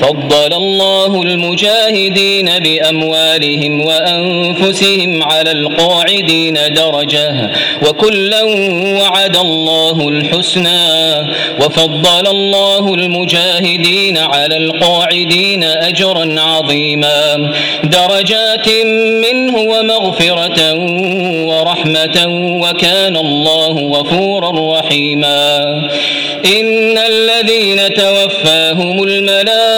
فضل الله المجاهدين بأموالهم وأنفسهم على القاعدين درجة وكلا وعد الله الحسنى وفضل الله المجاهدين على القاعدين أجرا عظيما. درجات منه ومغفرة ورحمة وكان الله غفورا رحيما. إن الذين توفاهم الملائكة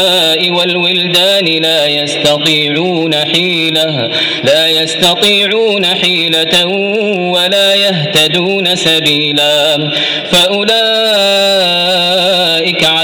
والولدان لا يستطيعون حيلة لا يستطيعون حيلة ولا يهتدون سبيلا. فأولئك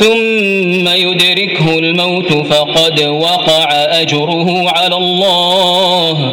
ثم يدركه الموت فقد وقع أجره على الله.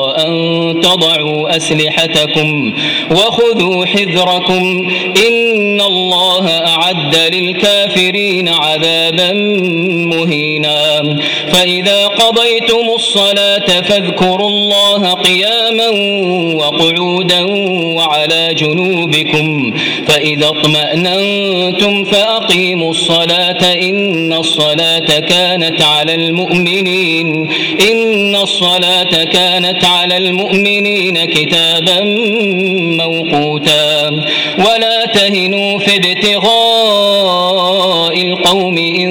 تضعوا أسلحتكم وخذوا حذركم إن الله أعد للكافرين عذابا مهينا فإذا قضيتم الصلاة فاذكروا الله قياما وقعودا وعلى جنوبكم فإذا اطمأننتم فأقيموا الصلاة إن الصلاة كانت على المؤمنين إن الصلاة كانت على المؤمنين كتابا موقوتا ولا تهنوا في ابتغاء القوم إن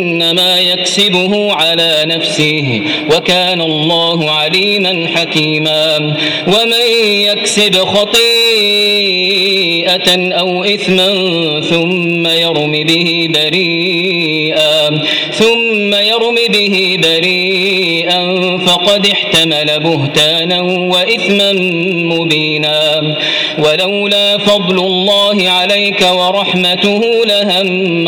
يكسبه على نفسه وكان الله عليما حكيما. ومن يكسب خطيئة أو إثما ثم يرم به بريئا ثم يرم به بريئا فقد احتمل بهتانا وإثما مبينا. ولولا فضل الله عليك ورحمته لهم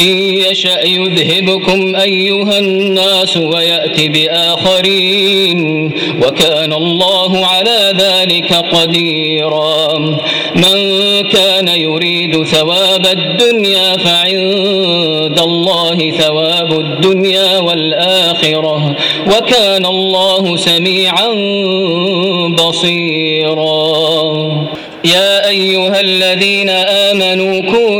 إن يشأ يذهبكم أيها الناس ويأتي بآخرين وكان الله على ذلك قديرا. من كان يريد ثواب الدنيا فعند الله ثواب الدنيا والآخرة وكان الله سميعا بصيرا. يا أيها الذين آمنوا كونوا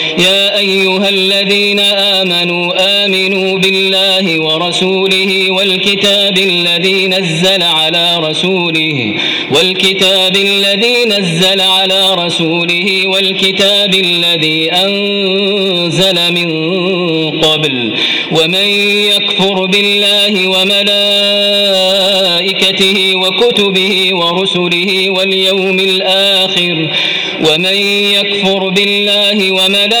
يا أيها الذين آمنوا آمنوا بالله ورسوله والكتاب الذي نزل على رسوله والكتاب الذي نزل على رسوله والكتاب الذي أنزل من قبل ومن يكفر بالله وملائكته وكتبه ورسله واليوم الآخر ومن يكفر بالله وملائكته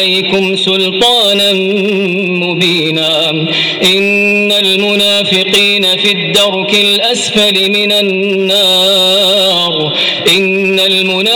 عليكم سلطانا مبينا. إن المنافقين في الدرك الأسفل من النار. إن المنافقين